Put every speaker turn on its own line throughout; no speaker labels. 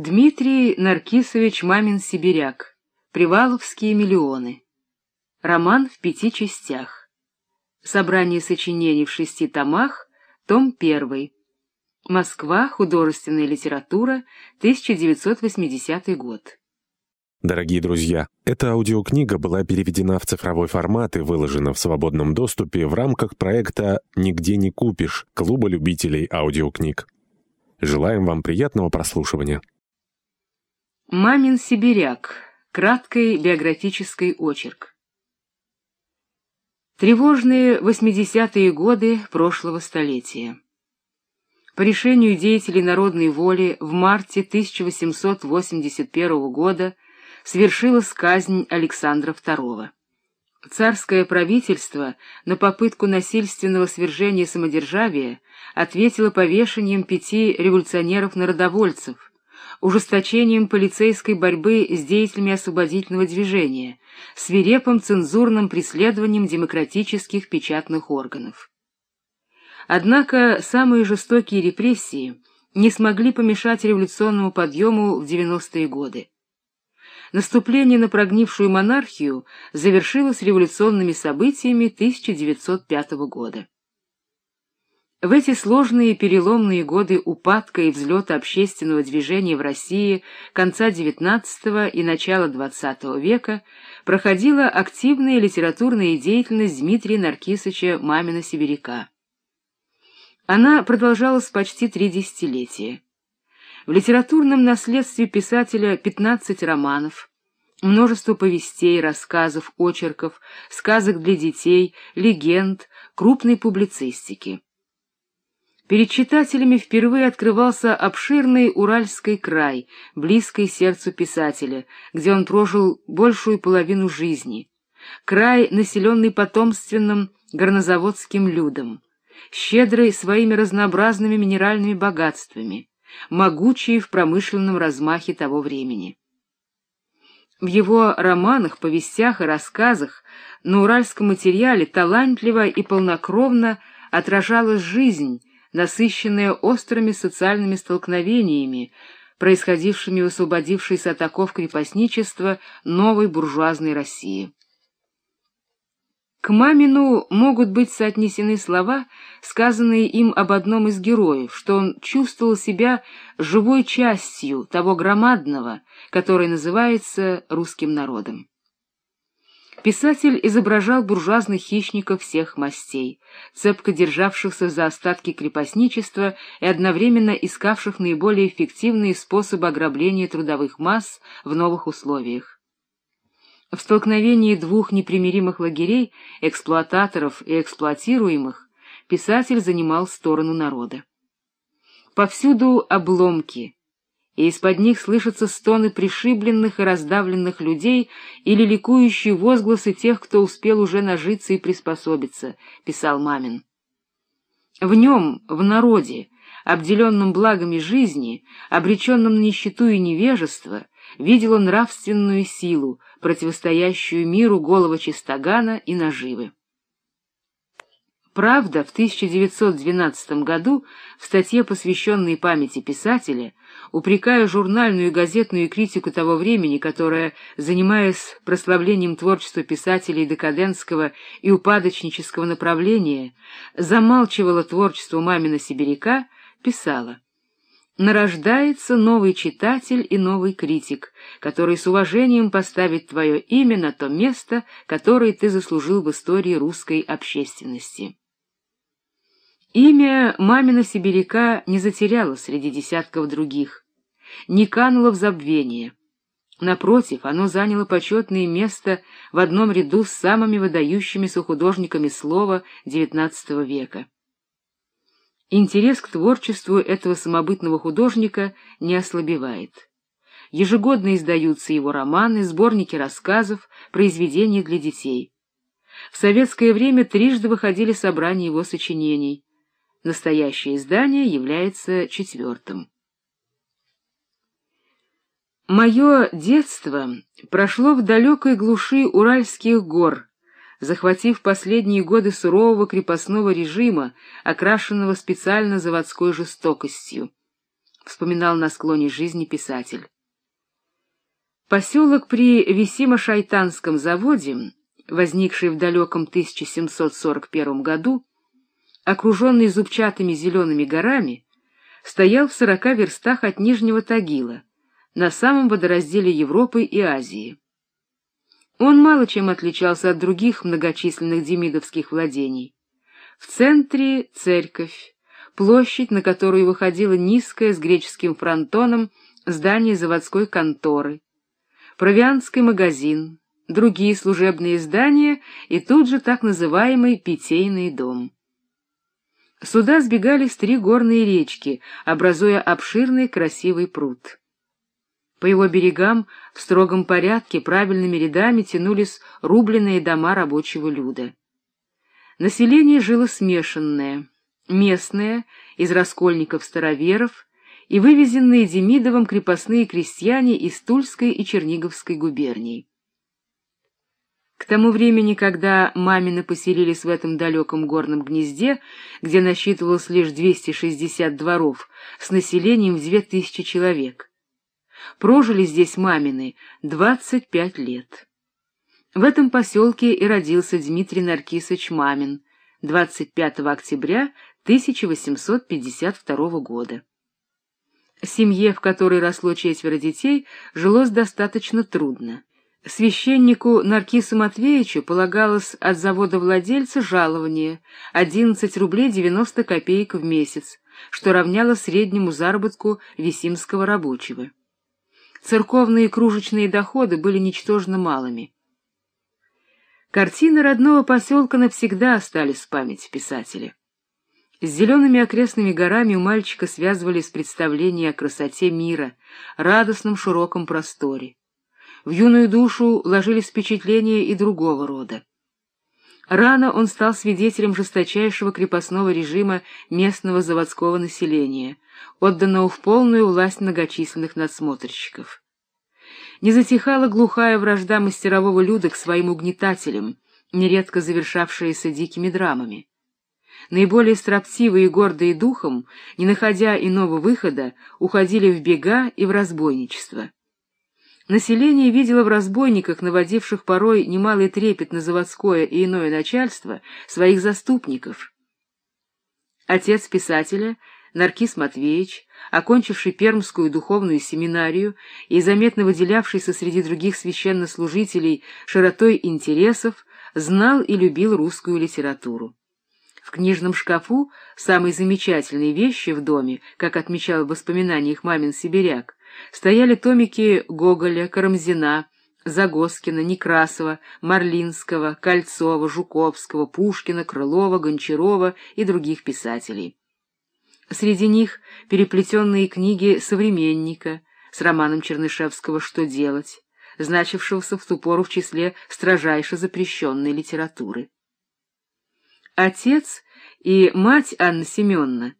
Дмитрий Наркисович Мамин-Сибиряк. Приваловские миллионы. Роман в пяти частях. Собрание сочинений в шести томах. Том 1. Москва. Художественная литература. 1980 год.
Дорогие друзья, эта аудиокнига была переведена в цифровой формат и выложена в свободном доступе в рамках проекта «Нигде не купишь» Клуба любителей аудиокниг. Желаем вам приятного прослушивания.
Мамин сибиряк. Краткий биографический очерк. Тревожные 80-е годы прошлого столетия. По решению деятелей народной воли в марте 1881 года свершилась казнь Александра II. Царское правительство на попытку насильственного свержения самодержавия ответило повешением пяти революционеров-народовольцев, ужесточением полицейской борьбы с деятелями освободительного движения, свирепым цензурным преследованием демократических печатных органов. Однако самые жестокие репрессии не смогли помешать революционному подъему в 90-е годы. Наступление на прогнившую монархию завершилось революционными событиями 1905 года. В эти сложные переломные годы упадка и взлета общественного движения в России конца XIX и начала XX века проходила активная литературная деятельность Дмитрия Наркисовича Мамина-Сибиряка. Она продолжалась почти три десятилетия. В литературном наследстве писателя 15 романов, множество повестей, рассказов, очерков, сказок для детей, легенд, крупной публицистики. Перед читателями впервые открывался обширный Уральский край, близкий сердцу писателя, где он прожил большую половину жизни. Край, населенный потомственным горнозаводским людом, щедрый своими разнообразными минеральными богатствами, могучий в промышленном размахе того времени. В его романах, повестях и рассказах на уральском материале талантливо и полнокровно отражалась жизнь, насыщенная острыми социальными столкновениями, происходившими в освободившейся от оков крепостничества новой буржуазной России. К Мамину могут быть соотнесены слова, сказанные им об одном из героев, что он чувствовал себя живой частью того громадного, который называется русским народом. Писатель изображал буржуазных хищников всех мастей, цепко державшихся за остатки крепостничества и одновременно искавших наиболее эффективные способы ограбления трудовых масс в новых условиях. В столкновении двух непримиримых лагерей, эксплуататоров и эксплуатируемых, писатель занимал сторону народа. Повсюду обломки, и из-под них слышатся стоны пришибленных и раздавленных людей или ликующие возгласы тех, кто успел уже нажиться и приспособиться, — писал Мамин. В нем, в народе, обделенном благами жизни, обреченном на нищету и невежество, видел он нравственную силу, противостоящую миру голого чистогана и наживы. Правда, в 1912 году в статье, посвященной памяти писателя, упрекая журнальную и газетную критику того времени, которая, занимаясь прославлением творчества писателей декадентского и упадочнического направления, замалчивала творчество мамина сибиряка, писала «Нарождается новый читатель и новый критик, который с уважением поставит твое имя на то место, которое ты заслужил в истории русской общественности». Имя мамина сибиряка не затеряло среди десятков других, не кануло в забвение. Напротив, оно заняло почетное место в одном ряду с самыми выдающимися художниками слова XIX века. Интерес к творчеству этого самобытного художника не ослабевает. Ежегодно издаются его романы, сборники рассказов, произведения для детей. В советское время трижды выходили собрания его сочинений — Настоящее издание является четвертым. Мое детство прошло в далекой глуши Уральских гор, захватив последние годы сурового крепостного режима, окрашенного специально заводской жестокостью. вспоминал на склоне жизни писатель. Поселок при Висимо-Шайтанском заводе, возникший в далеком 1741 году, окруженный зубчатыми зелеными горами, стоял в сорока верстах от Нижнего Тагила, на самом водоразделе Европы и Азии. Он мало чем отличался от других многочисленных демидовских владений. В центре — церковь, площадь, на которую выходило низкое с греческим фронтоном здание заводской конторы, провианский магазин, другие служебные здания и тут же так называемый питейный дом. Сюда сбегались три горные речки, образуя обширный красивый пруд. По его берегам в строгом порядке правильными рядами тянулись рубленные дома рабочего люда. Население жило смешанное, местное, из раскольников-староверов, и вывезенные Демидовым крепостные крестьяне из Тульской и Черниговской губерний. К тому времени, когда мамины поселились в этом далеком горном гнезде, где насчитывалось лишь 260 дворов, с населением в 2000 человек, прожили здесь мамины 25 лет. В этом поселке и родился Дмитрий Наркисович Мамин 25 октября 1852 года. Семье, в которой росло четверо детей, жилось достаточно трудно. Священнику Наркису Матвеевичу полагалось от завода владельца жалование 11 рублей 90 копеек в месяц, что равняло среднему заработку весимского рабочего. Церковные кружечные доходы были ничтожно малыми. Картины родного поселка навсегда остались в памяти писателя. С зелеными окрестными горами у мальчика связывались представления о красоте мира, радостном широком просторе. В юную душу ложились впечатления и другого рода. Рано он стал свидетелем жесточайшего крепостного режима местного заводского населения, отданного в полную власть многочисленных надсмотрщиков. Не затихала глухая вражда мастерового люда к своим угнетателям, нередко завершавшаяся дикими драмами. Наиболее строптивые и гордые духом, не находя иного выхода, уходили в бега и в разбойничество. Население видело в разбойниках, наводивших порой немалый трепет на заводское и иное начальство, своих заступников. Отец писателя, Наркис Матвеевич, окончивший Пермскую духовную семинарию и заметно выделявшийся среди других священнослужителей широтой интересов, знал и любил русскую литературу. В книжном шкафу самые замечательные вещи в доме, как отмечал в воспоминаниях мамин сибиряк, стояли томики Гоголя, Карамзина, Загоскина, Некрасова, Марлинского, Кольцова, Жуковского, Пушкина, Крылова, Гончарова и других писателей. Среди них переплетенные книги «Современника» с романом Чернышевского «Что делать?», значившегося в ту пору в числе строжайше запрещенной литературы. Отец и мать Анна Семеновна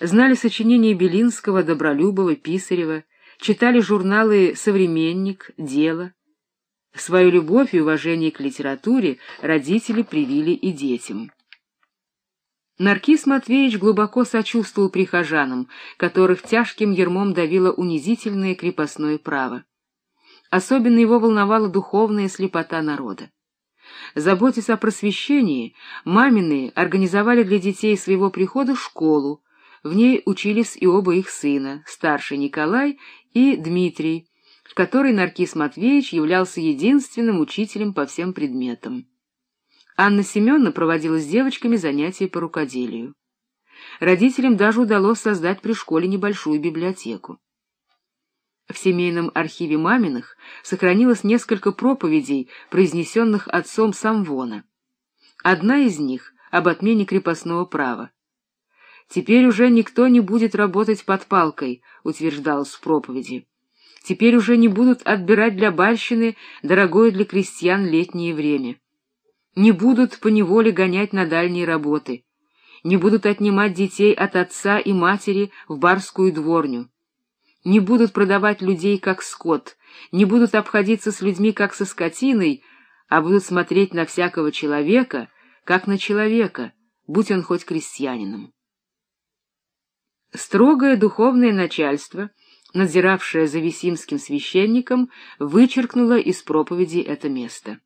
знали сочинения Белинского, Добролюбова, Писарева, читали журналы «Современник», «Дело». Свою любовь и уважение к литературе родители привили и детям. Наркис Матвеевич глубоко сочувствовал прихожанам, которых тяжким ермом давило унизительное крепостное право. Особенно его волновала духовная слепота народа. Заботясь о просвещении, мамины организовали для детей своего прихода школу. В ней учились и оба их сына, старший Николай и Дмитрий, в которой Наркис Матвеевич являлся единственным учителем по всем предметам. Анна Семеновна проводила с девочками занятия по рукоделию. Родителям даже удалось создать при школе небольшую библиотеку. В семейном архиве маминых сохранилось несколько проповедей, произнесенных отцом Самвона. Одна из них — об отмене крепостного права. «Теперь уже никто не будет работать под палкой», — утверждалось в проповеди. «Теперь уже не будут отбирать для барщины дорогое для крестьян летнее время. Не будут поневоле гонять на дальние работы. Не будут отнимать детей от отца и матери в барскую дворню не будут продавать людей как скот, не будут обходиться с людьми как со скотиной, а будут смотреть на всякого человека, как на человека, будь он хоть крестьянином. Строгое духовное начальство, надзиравшее за висимским священником, вычеркнуло из проповеди это место.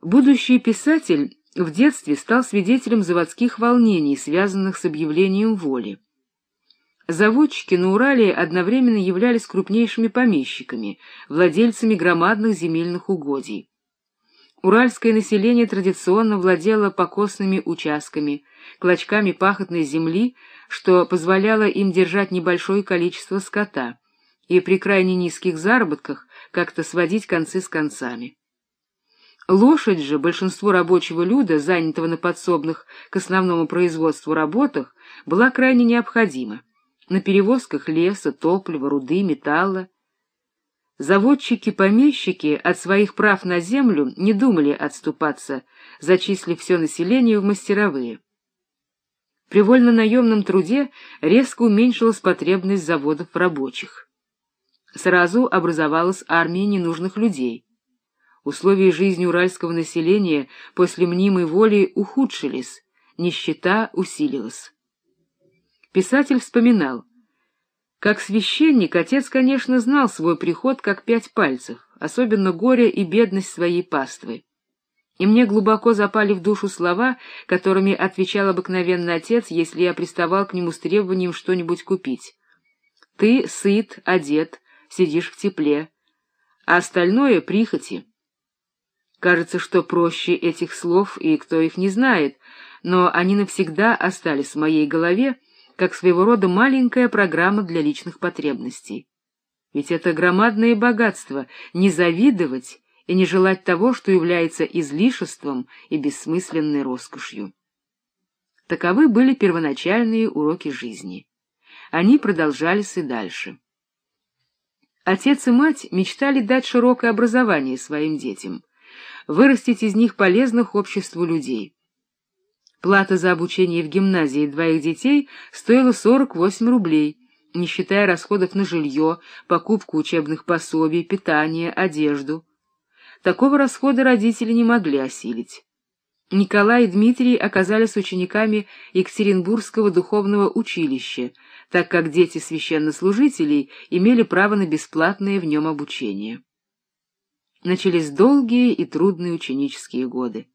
Будущий писатель в детстве стал свидетелем заводских волнений, связанных с объявлением воли. Заводчики на Урале одновременно являлись крупнейшими помещиками, владельцами громадных земельных угодий. Уральское население традиционно владело покосными участками, клочками пахотной земли, что позволяло им держать небольшое количество скота и при крайне низких заработках как-то сводить концы с концами. Лошадь же большинству рабочего люда, занятого на подсобных к основному производству работах, была крайне необходима на перевозках леса, топлива, руды, металла. Заводчики-помещики от своих прав на землю не думали отступаться, зачислив все население в мастеровые. При вольно-наемном труде резко уменьшилась потребность заводов рабочих. Сразу образовалась армия ненужных людей. Условия жизни уральского населения после мнимой воли ухудшились, нищета усилилась. Писатель вспоминал. Как священник, отец, конечно, знал свой приход как пять пальцев, особенно горе и бедность своей паствы. И мне глубоко запали в душу слова, которыми отвечал обыкновенный отец, если я приставал к нему с требованием что-нибудь купить. «Ты сыт, одет, сидишь в тепле, а остальное — прихоти». Кажется, что проще этих слов, и кто их не знает, но они навсегда остались в моей голове, как своего рода маленькая программа для личных потребностей. Ведь это громадное богатство — не завидовать и не желать того, что является излишеством и бессмысленной роскошью. Таковы были первоначальные уроки жизни. Они продолжались и дальше. Отец и мать мечтали дать широкое образование своим детям, вырастить из них полезных обществу людей. Плата за обучение в гимназии двоих детей стоила 48 рублей, не считая расходов на жилье, покупку учебных пособий, питание, одежду. Такого расхода родители не могли осилить. Николай и Дмитрий оказались учениками Екатеринбургского духовного училища, так как дети священнослужителей имели право на бесплатное в нем обучение. Начались долгие и трудные ученические годы.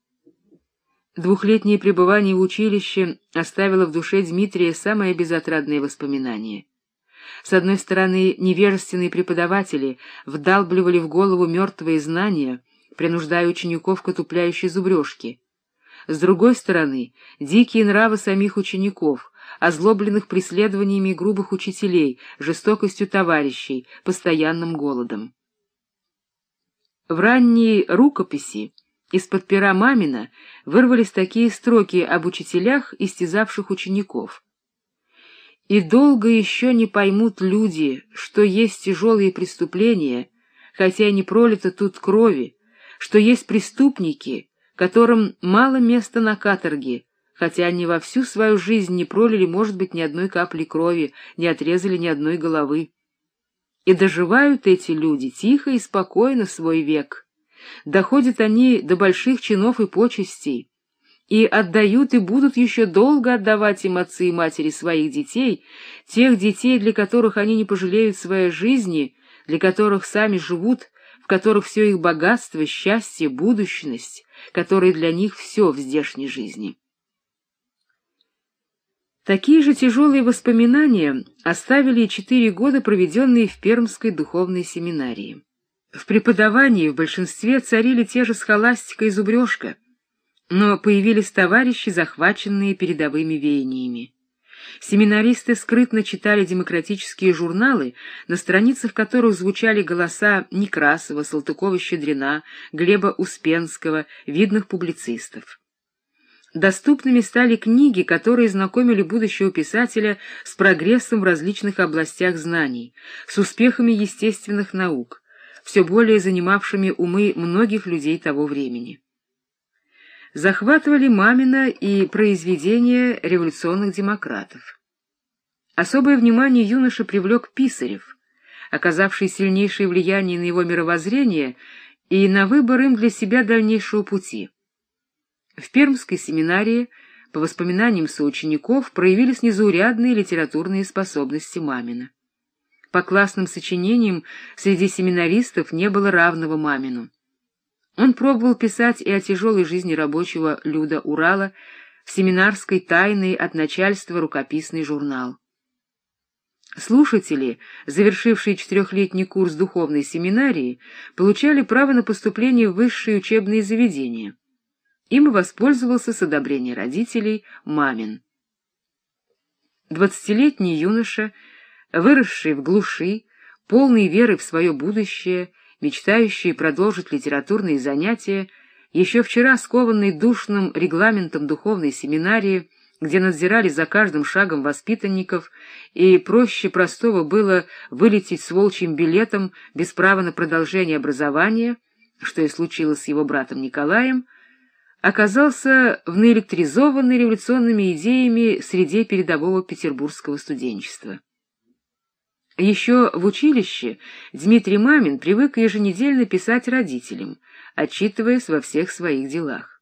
Двухлетнее пребывание в училище оставило в душе Дмитрия самые безотрадные воспоминания. С одной стороны, невежественные преподаватели вдалбливали в голову мертвые знания, принуждая учеников к отупляющей зубрежке. С другой стороны, дикие нравы самих учеников, озлобленных преследованиями грубых учителей, жестокостью товарищей, постоянным голодом. В ранней рукописи из-под пера Мамина вырвались такие строки об учителях, истязавших учеников. «И долго еще не поймут люди, что есть тяжелые преступления, хотя не пролито тут крови, что есть преступники, которым мало места на каторге, хотя они во всю свою жизнь не пролили, может быть, ни одной капли крови, не отрезали ни одной головы. И доживают эти люди тихо и спокойно свой век» Доходят они до больших чинов и почестей, и отдают и будут еще долго отдавать им отцы и матери своих детей, тех детей, для которых они не пожалеют своей жизни, для которых сами живут, в которых все их богатство, счастье, будущность, которые для них все в здешней жизни. Такие же тяжелые воспоминания оставили четыре года, проведенные в Пермской духовной семинарии. В преподавании в большинстве царили те же схоластика и зубрежка, но появились товарищи, захваченные передовыми веяниями. Семинаристы скрытно читали демократические журналы, на страницах которых звучали голоса Некрасова, Салтыкова-Щедрина, Глеба Успенского, видных публицистов. Доступными стали книги, которые знакомили будущего писателя с прогрессом в различных областях знаний, с успехами естественных наук, все более занимавшими умы многих людей того времени. Захватывали Мамина и произведения революционных демократов. Особое внимание юноша привлек Писарев, оказавший сильнейшее влияние на его мировоззрение и на выбор им для себя дальнейшего пути. В Пермской семинарии По воспоминаниям соучеников, проявились незаурядные литературные способности Мамина. По классным сочинениям среди семинаристов не было равного Мамину. Он пробовал писать и о тяжелой жизни рабочего люда Урала в семинарской тайной от начальства рукописный журнал. Слушатели, завершившие четырехлетний курс духовной семинарии, получали право на поступление в высшие учебные заведения. Им воспользовался с одобрения родителей Мамин. Двадцатилетний юноша, выросший в глуши, полный веры в свое будущее, мечтающий продолжить литературные занятия, еще вчера скованный душным регламентом духовной семинарии, где надзирали за каждым шагом воспитанников, и проще простого было вылететь с волчьим билетом без права на продолжение образования, что и случилось с его братом Николаем, оказался в наэлектризованной революционными идеями среде передового петербургского студенчества. Еще в училище Дмитрий Мамин привык еженедельно писать родителям, отчитываясь во всех своих делах.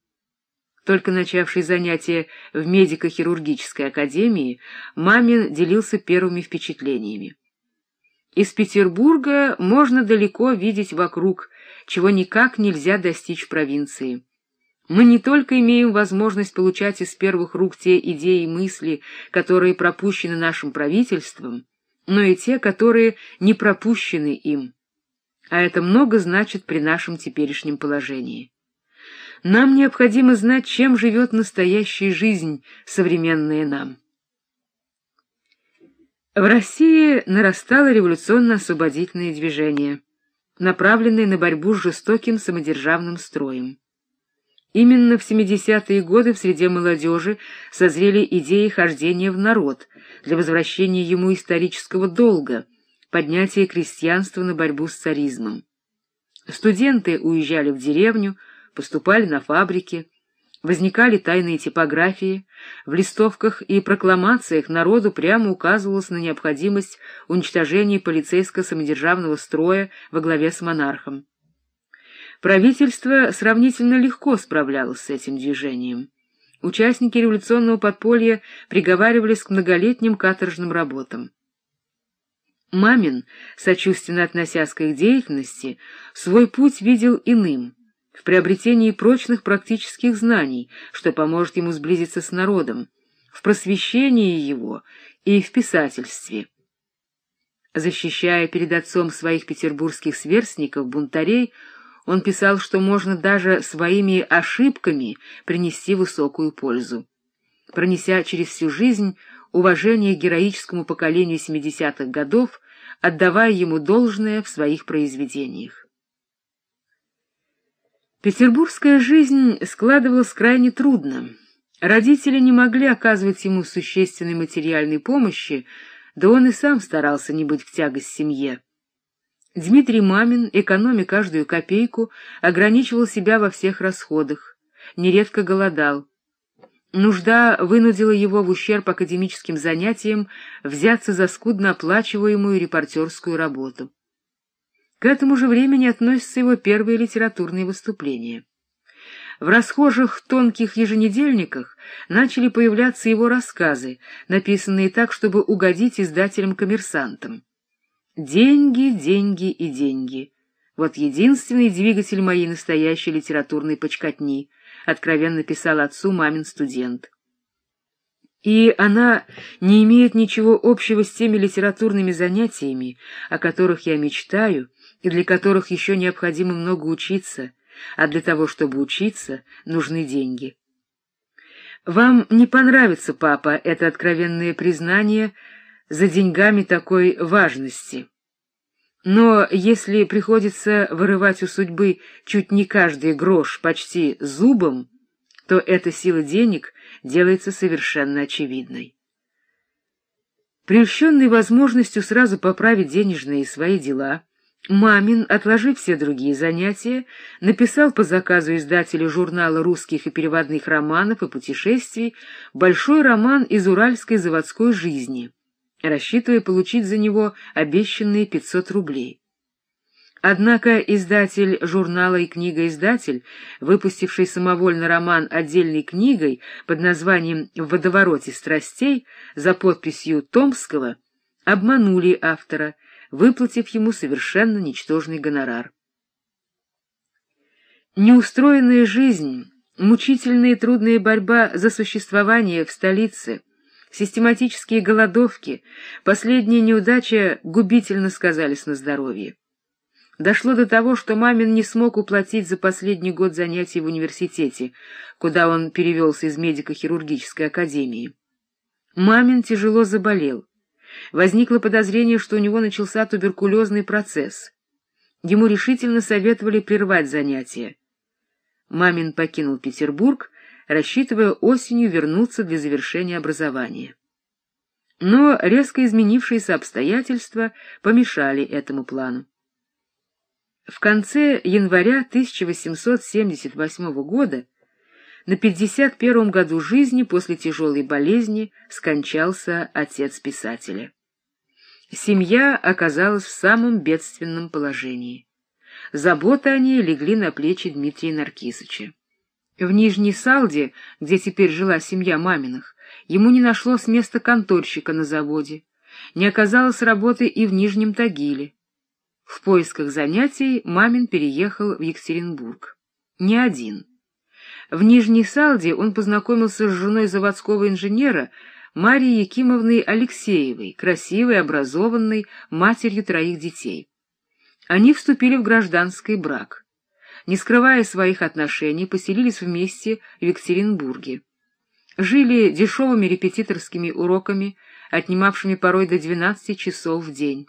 Только начавший занятия в медико-хирургической академии, Мамин делился первыми впечатлениями. Из Петербурга можно далеко видеть вокруг, чего никак нельзя достичь в провинции. Мы не только имеем возможность получать из первых рук те идеи и мысли, которые пропущены нашим правительством, но и те, которые не пропущены им. А это много значит при нашем теперешнем положении. Нам необходимо знать, чем живет настоящая жизнь, современная нам. В России нарастало революционно-освободительное движение, направленное на борьбу с жестоким самодержавным строем. Именно в 70-е годы в среде молодежи созрели идеи хождения в народ для возвращения ему исторического долга, поднятия крестьянства на борьбу с царизмом. Студенты уезжали в деревню, поступали на фабрики, возникали тайные типографии, в листовках и прокламациях народу прямо указывалось на необходимость уничтожения полицейско-самодержавного строя во главе с монархом. Правительство сравнительно легко справлялось с этим движением. Участники революционного подполья приговаривались к многолетним каторжным работам. Мамин, сочувственно относясь к их деятельности, свой путь видел иным, в приобретении прочных практических знаний, что поможет ему сблизиться с народом, в просвещении его и в писательстве. Защищая перед отцом своих петербургских сверстников-бунтарей, он писал, что можно даже своими ошибками принести высокую пользу. Пронеся через всю жизнь уважение героическому поколению 70-х годов, отдавая ему должное в своих произведениях. Петербургская жизнь складывалась крайне трудно. Родители не могли оказывать ему существенной материальной помощи, да он и сам старался не быть в тягость семье. Дмитрий Мамин, экономя каждую копейку, ограничивал себя во всех расходах, нередко голодал. Нужда вынудила его в ущерб академическим занятиям взяться за скудно оплачиваемую репортерскую работу. К этому же времени относятся его первые литературные выступления. В расхожих тонких еженедельниках начали появляться его рассказы, написанные так, чтобы угодить издателям-коммерсантам. Деньги, деньги и деньги. Вот единственный двигатель моей настоящей литературной почкотни, откровенно писал отцу мамин студент. И она не имеет ничего общего с теми литературными занятиями, о которых я мечтаю и для которых еще необходимо много учиться, а для того, чтобы учиться, нужны деньги. Вам не понравится, папа, это откровенное признание — за деньгами такой важности. Но если приходится вырывать у судьбы чуть не каждый грош почти зубом, то эта сила денег делается совершенно очевидной. Прельщенный возможностью сразу поправить денежные свои дела, Мамин, отложив все другие занятия, написал по заказу издателя журнала русских и переводных романов и путешествий большой роман из уральской заводской жизни — рассчитывая получить за него обещанные 500 рублей. Однако издатель журнала и книгоиздатель, выпустивший самовольно роман отдельной книгой под названием «В водовороте страстей» за подписью Томского, обманули автора, выплатив ему совершенно ничтожный гонорар. Неустроенная жизнь, мучительная и трудная борьба за существование в столице, систематические голодовки, последняя неудача губительно сказались на здоровье. Дошло до того, что Мамин не смог уплатить за последний год занятий в университете, куда он перевелся из медико-хирургической академии. Мамин тяжело заболел. Возникло подозрение, что у него начался туберкулезный процесс. Ему решительно советовали прервать занятия. Мамин покинул Петербург, рассчитывая осенью вернуться для завершения образования. Но резко изменившиеся обстоятельства помешали этому плану. В конце января 1878 года, на 51-м году жизни после тяжелой болезни, скончался отец писателя. Семья оказалась в самом бедственном положении. Заботы о ней легли на плечи Дмитрия Наркисовича. В Нижней Салде, где теперь жила семья Маминых, ему не нашлось места конторщика на заводе, не оказалось работы и в Нижнем Тагиле. В поисках занятий Мамин переехал в Екатеринбург. Не один. В Нижней Салде он познакомился с женой заводского инженера Марией Якимовной Алексеевой, красивой, образованной, матерью троих детей. Они вступили в гражданский брак. Не скрывая своих отношений, поселились вместе в Екатеринбурге. Жили дешевыми репетиторскими уроками, отнимавшими порой до 12 часов в день.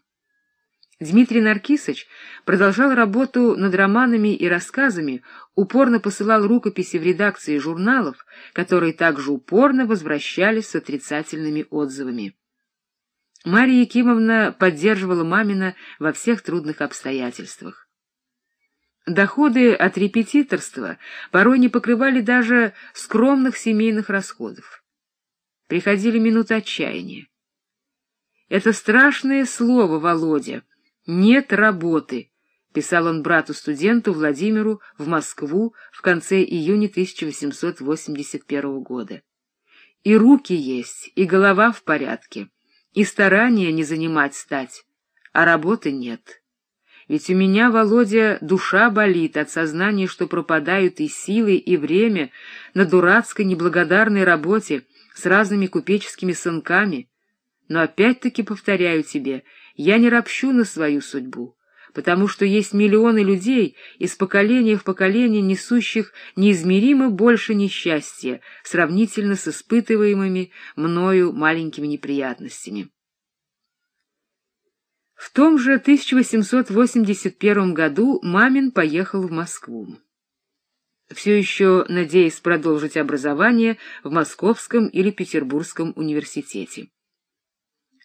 Дмитрий Наркисович продолжал работу над романами и рассказами, упорно посылал рукописи в редакции журналов, которые также упорно возвращались с отрицательными отзывами. Мария Якимовна поддерживала мамина во всех трудных обстоятельствах. Доходы от репетиторства порой не покрывали даже скромных семейных расходов. Приходили минуты отчаяния. Это страшное слово, Володя — «Нет работы», — писал он брату-студенту Владимиру в Москву в конце июня 1881 года. «И руки есть, и голова в порядке, и старания не занимать стать, а работы нет». Ведь у меня, Володя, душа болит от сознания, что пропадают и силы, и время на дурацкой неблагодарной работе с разными купеческими сынками. Но опять-таки повторяю тебе, я не ропщу на свою судьбу, потому что есть миллионы людей из поколения в поколение несущих неизмеримо больше несчастья, сравнительно с испытываемыми мною маленькими неприятностями. В том же 1881 году Мамин поехал в Москву. Все еще надеясь продолжить образование в Московском или Петербургском университете.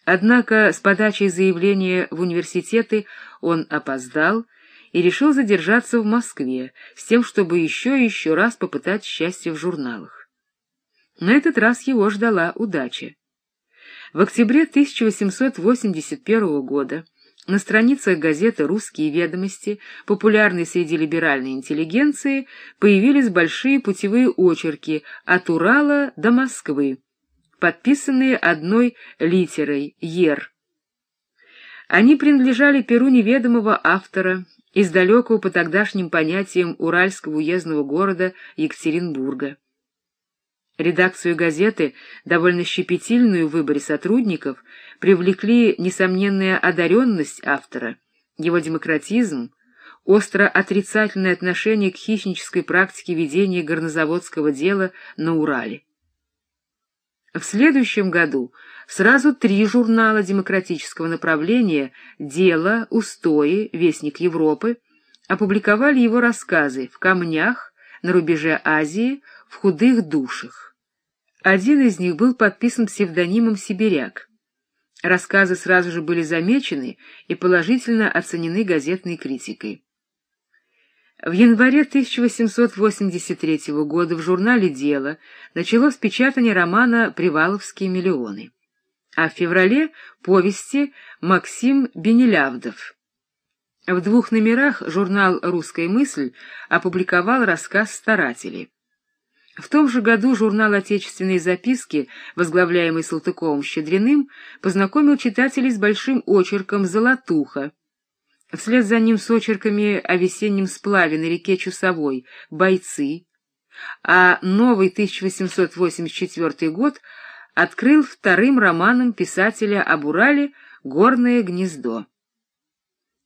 Однако с подачей заявления в университеты он опоздал и решил задержаться в Москве с тем, чтобы еще и еще раз попытать счастье в журналах. На этот раз его ждала удача. В октябре 1881 года на страницах газеты «Русские ведомости», популярной среди либеральной интеллигенции, появились большие путевые очерки от Урала до Москвы, подписанные одной литерой «Ер». Они принадлежали перу неведомого автора из далекого по тогдашним понятиям Уральского уездного города Екатеринбурга. Редакцию газеты, довольно щепетильную в выборе сотрудников, привлекли несомненная одаренность автора, его демократизм, остро отрицательное отношение к хищнической практике ведения горнозаводского дела на Урале. В следующем году сразу три журнала демократического направления «Дело», «Устои», «Вестник Европы» опубликовали его рассказы «В камнях», «На рубеже Азии», «В худых душах». Один из них был подписан псевдонимом «Сибиряк». Рассказы сразу же были замечены и положительно оценены газетной критикой. В январе 1883 года в журнале «Дело» началось печатание романа «Приваловские миллионы», а в феврале — повести «Максим Бенелявдов». В двух номерах журнал «Русская мысль» опубликовал рассказ «Старатели». В том же году журнал «Отечественные записки», возглавляемый Салтыковым-Щедриным, познакомил читателей с большим очерком «Золотуха». Вслед за ним с очерками о весеннем сплаве на реке Чусовой «Бойцы», а новый 1884 год открыл вторым романом писателя об Урале «Горное гнездо».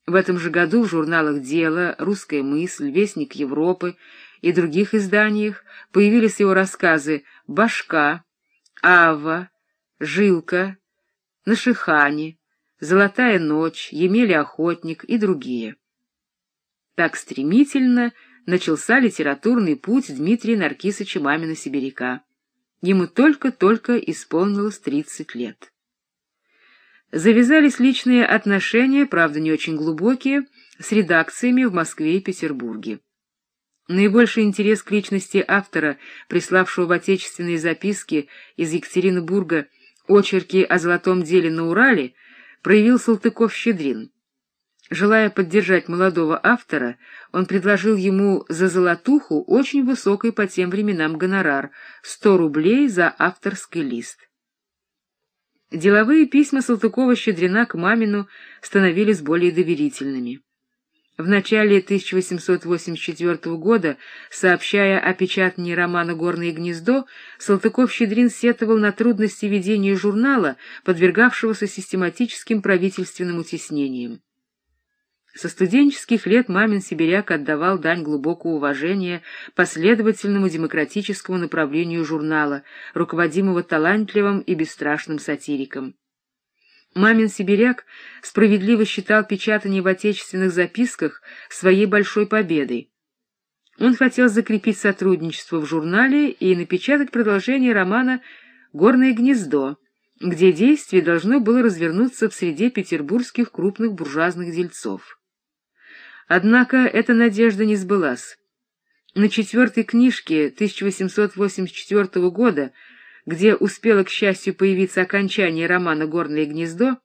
В этом же году в журналах «Дело», «Русская мысль», «Вестник Европы» и других изданиях появились его рассказы «Башка», «Ава», «Жилка», «Нашихане», «Золотая ночь», «Емеля охотник» и другие. Так стремительно начался литературный путь Дмитрия Наркисовича Мамина-Сибиряка. Ему только-только исполнилось 30 лет. Завязались личные отношения, правда, не очень глубокие, с редакциями в Москве и Петербурге. Наибольший интерес к личности автора, приславшего в отечественные записки из Екатеринбурга очерки о золотом деле на Урале, проявил Салтыков-Щедрин. Желая поддержать молодого автора, он предложил ему за золотуху очень высокий по тем временам гонорар — 100 рублей за авторский лист. Деловые письма Салтыкова-Щедрина к Мамину становились более доверительными. В начале 1884 года, сообщая о печатании романа «Горное гнездо», Салтыков-Щедрин сетовал на трудности ведения журнала, подвергавшегося систематическим правительственным утеснениям. Со студенческих лет мамин сибиряк отдавал дань глубокого уважения последовательному демократическому направлению журнала, руководимого талантливым и бесстрашным сатириком. Мамин сибиряк справедливо считал печатание в отечественных записках своей большой победой. Он хотел закрепить сотрудничество в журнале и напечатать продолжение романа «Горное гнездо», где действие должно было развернуться в среде петербургских крупных буржуазных дельцов. Однако эта надежда не сбылась. На четвертой книжке 1884 года, где успело, к счастью, появиться окончание романа «Горное гнездо»,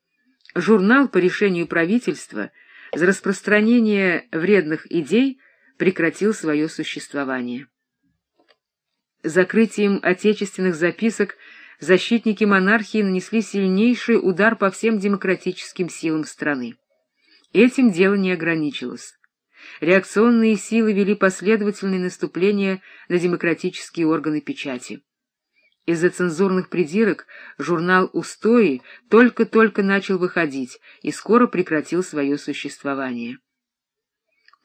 журнал по решению правительства за распространение вредных идей прекратил свое существование. Закрытием отечественных записок защитники монархии нанесли сильнейший удар по всем демократическим силам страны. Этим дело не ограничилось. Реакционные силы вели последовательные наступления на демократические органы печати. Из-за цензурных придирок журнал «Устои» только-только начал выходить и скоро прекратил свое существование.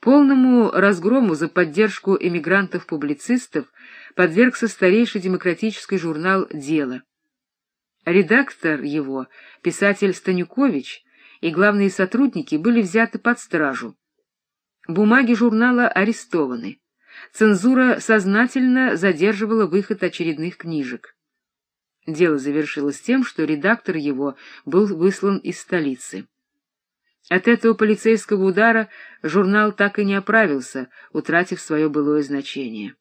Полному разгрому за поддержку эмигрантов-публицистов подвергся старейший демократический журнал «Дело». Редактор его, писатель Станюкович, и главные сотрудники были взяты под стражу. Бумаги журнала арестованы. Цензура сознательно задерживала выход очередных книжек. Дело завершилось тем, что редактор его был выслан из столицы. От этого полицейского удара журнал так и не оправился, утратив свое былое значение.